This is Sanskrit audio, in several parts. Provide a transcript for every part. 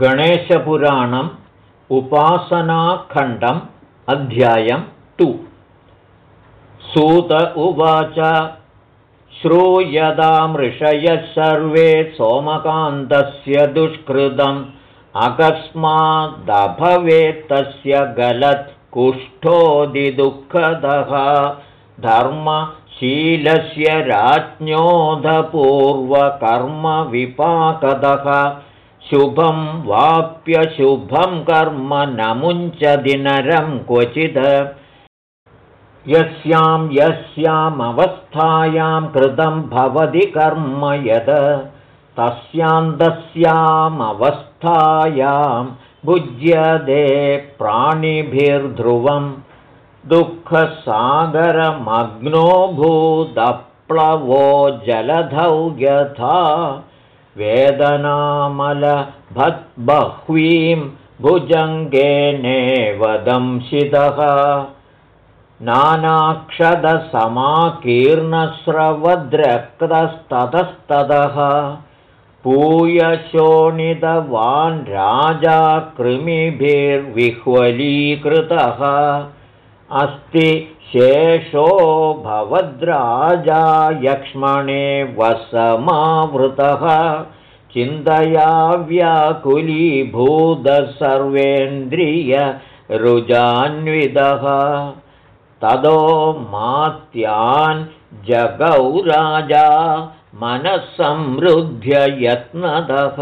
गणेशपुराणम् उपासनाखण्डम् अध्यायं टु। सूत उवाच श्रूयदामृषयः सर्वे सोमकान्तस्य दुष्कृतम् अकस्मादभवेत्तस्य गलत् कुष्ठोदिदुःखदः धर्मशीलस्य राज्ञोधपूर्वकर्मविपाकदः शुभं वाप्यशुभं कर्म न मुञ्चदिनरं क्वचिद्। यस्यां यस्यामवस्थायां कृतं भवति कर्म यद तस्यान्तस्यामवस्थायां भुज्यते प्राणिभिर्ध्रुवं दुःखसागरमग्नो भूदप्लवो जलधौ यथा वेदनामलभद्बह्वीं भुजङ्गेनेवदंशितः नानाक्षदसमाकीर्णस्रवद्रक्तस्ततस्ततः। पूयशोणितवान् राजा कृमिभिर्विह्वलीकृतः अस्ति शेषो भवद्राजा यक्ष्मणे वसमावृतः। चिन्तया व्याकुलीभूतः सर्वेन्द्रियरुजान्विदः तदो मात्यान् जगौ राजा मनःसंवृद्ध्य यत्नतः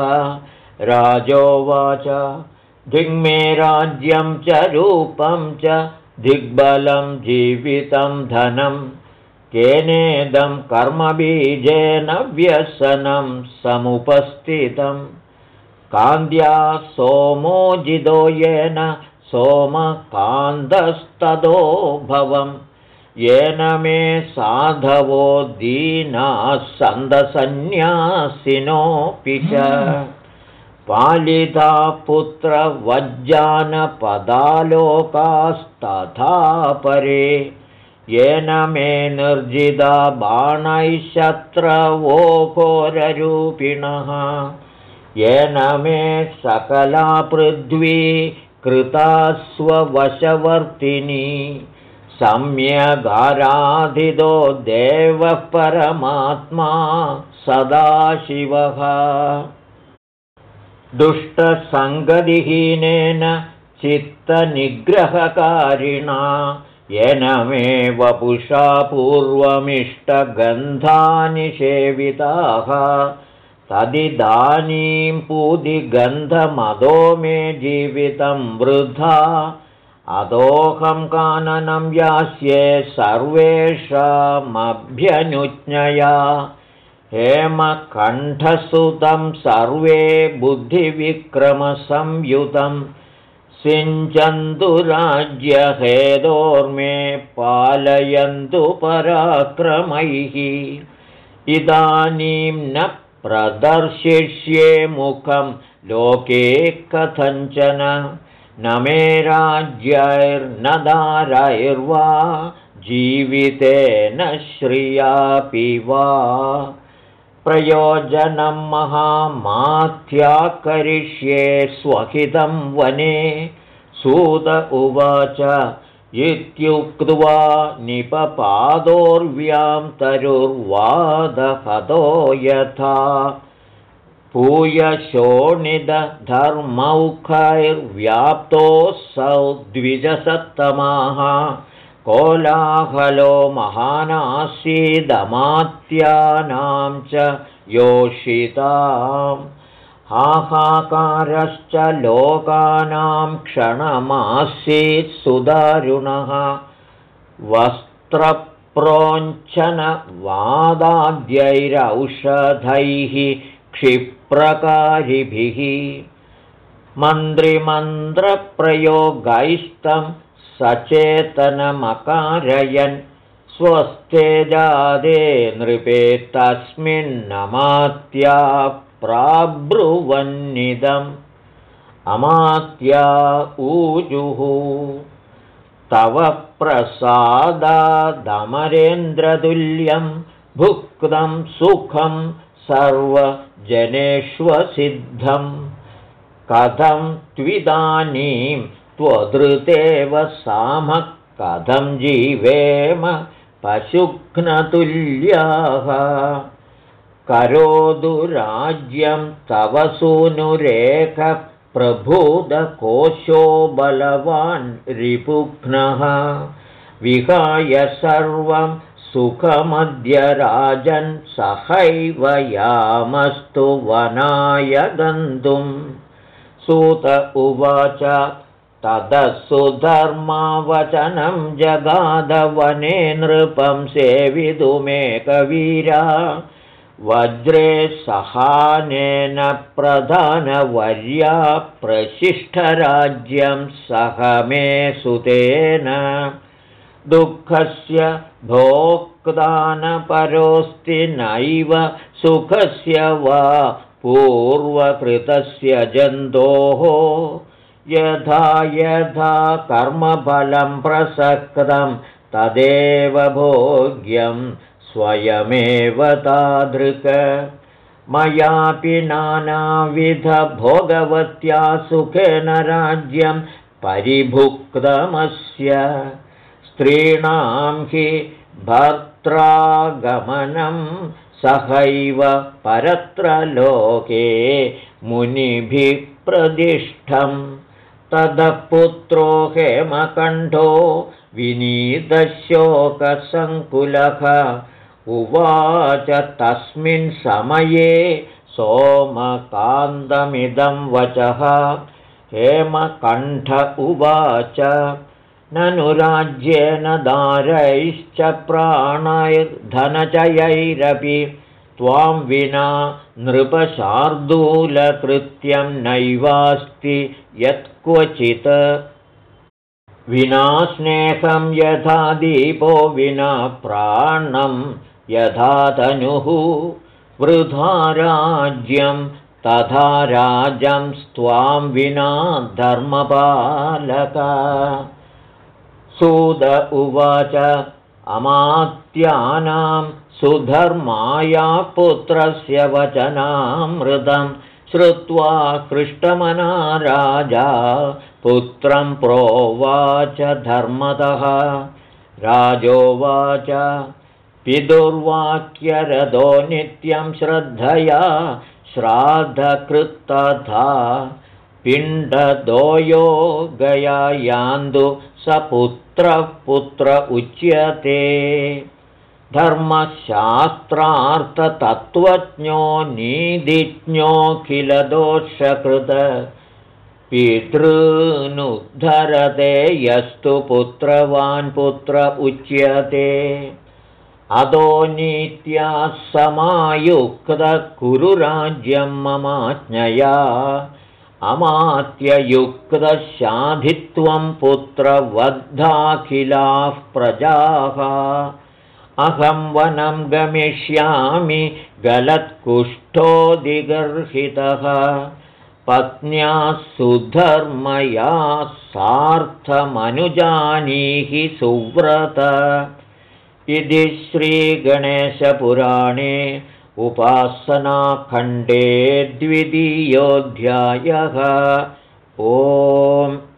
राजोवाच दिग्मे राज्यं च रूपं च दिग्बलं जीवितं धनं केनेदं कर्मबीजेन व्यसनं समुपस्थितं। कान्द्या सोमोजितो येन सोमकान्दस्तदो भवम् येन मे साधवो दीनाः सन्दसन्न्यासिनोऽपि च पालिता पुत्रवज्जानपदालोकास्तथा परे येन मे निर्जिता बाणैः शत्रवोघोररूपिणः। येन मे सकला पृथ्वी कृता स्ववशवर्तिनी। सम्यगाराधितो देवः परमात्मा सदाशिवः दुष्टसङ्गतिहीनेन चित्तनिग्रहकारिणा येन मे वपुषा पूर्वमिष्टगन्धानि सेविताः। तदिदानीं पूदिगन्धमदो मे जीवितं वृथा। अदोऽहं काननं यास्ये सर्वेषामभ्यनुज्ञया हेमकण्ठसुतं सर्वे बुद्धिविक्रमसंयुतं सिञ्चन्तु राज्यहेदोर्मे पालयन्तु पराक्रमैः। इदानीं न प्रदर्शिष्ये मुखं लोके कथञ्चन न मे राज्यैर्न दारैर्वा जीवितेन श्रियापि वा प्रयोजनं महामात्या करिष्ये स्वहितं वने। सूत उवाच इत्युक्त्वा निपपादोर्व्यां तरुर्वादहतो यथा। पूयशोणिदधर्मौखैर्व्याप्तोऽसौ द्विजसत्तमाः कोलाहलो महानासीदमात्यानां च योषिताम्। हाहाकारश्च लोकानां क्षणमासीत् सुदारुणः। वस्त्रप्रोञ्छनवादाद्यैरौषधैः क्षिप्रकारिभिः। मन्त्रिमन्त्रप्रयोगैस्तं सचेतनमकारयन् स्वस्थे जादे नृपे तस्मिन्नमात्या प्राब्रुवन्निदम् अमात्या ऊजुः। तव प्रसादादमरेन्द्रतुल्यं भुक्तं सुखं सर्वजनेष्वसिद्धं कथं त्विदानीं त्वदृतेव सामः कथं जीवेम पशुघ्नतुल्याः। करोतु राज्यं तव सूनुरेखप्रभुदकोशो बलवान् रिपुघ्नः। विहाय सर्वं सुखमद्य राजन् सहैव यामस्तु वनाय गन्तुं सूत उवाच ततः जगादवने नृपं सेवितुमेकवीरा वज्रे सहानेन प्रधानवर्या प्रशिष्टराज्यं सह मे सुतेन। दुःखस्य भोक्तानपरोऽस्ति नैव सुखस्य वा पूर्वकृतस्य जन्तोः यथा यथा कर्मफलं प्रसक्तं तदेव भोग्यं स्वयमेव तादृक्। मयापि नानाविधभोगवत्या सुखेन राज्यं परिभुक्तमस्य। स्त्रीणां हि भर्त्रागमनं सहैव परत्र लोके मुनिभिः प्रदिष्टं ततः पुत्रो हेमकण्ठो विनीतशोकसङ्कुलः। उवाच तस्मिन् समये सोमकान्तमिदं वचः। हेमकण्ठ उवाच ननु राज्येन दारैश्च प्राणैर्धनचयैरपि त्वां विना नृपशार्दूलकृत्यं नैवास्ति यत्क्वचित्। विना स्नेहं यथा दीपो विना प्राणं यथा तनुः वृथा राज्यं तथा राजं स्त्वां विना धर्मपालक। सुद उवाच अमात्यानां सुधर्माया पुत्रस्य वचनामृतं श्रुत्वा कृष्टमना राजा पुत्रं प्रोवाच धर्मतः। राजोवाच पितुर्वाक्यरथो नित्यं श्रद्धया श्राद्धकृत्तथा। पिण्डदोयो गया यान्तु स पुत्रः पुत्र उच्यते। धर्मशास्त्रार्थतत्त्वज्ञो नीधिज्ञोऽखिलदोषकृत पितॄनुद्धरते यस्तु पुत्रवान् पुत्र उच्यते। अदो नीत्या समायुक्तकुरुराज्यं ममाज्ञया अमात्ययुक्तशाधित्वं पुत्रवद्धाखिलाः प्रजाः। अहं वनं गमिष्यामि गलत्कुष्ठोदिगर्हितः पत्न्या सुधर्मया सार्थमनुजानीहि सुव्रत। इति श्रीगणेशपुराणे उपासनाखण्डे द्वितीयोऽध्यायः। ओम्